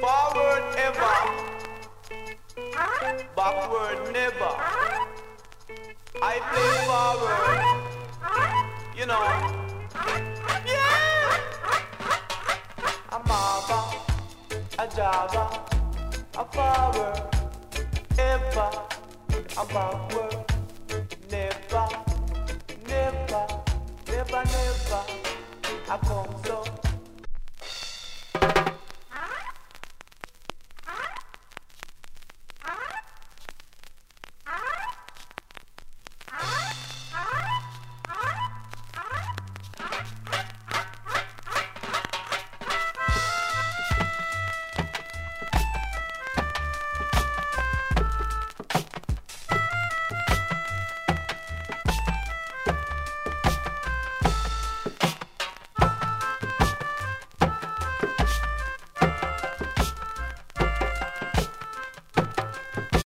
Forward ever. Backward never. I play forward. You know. Yeah! I'm a Java, a forward, ever, a backward, never, never, never, never. I come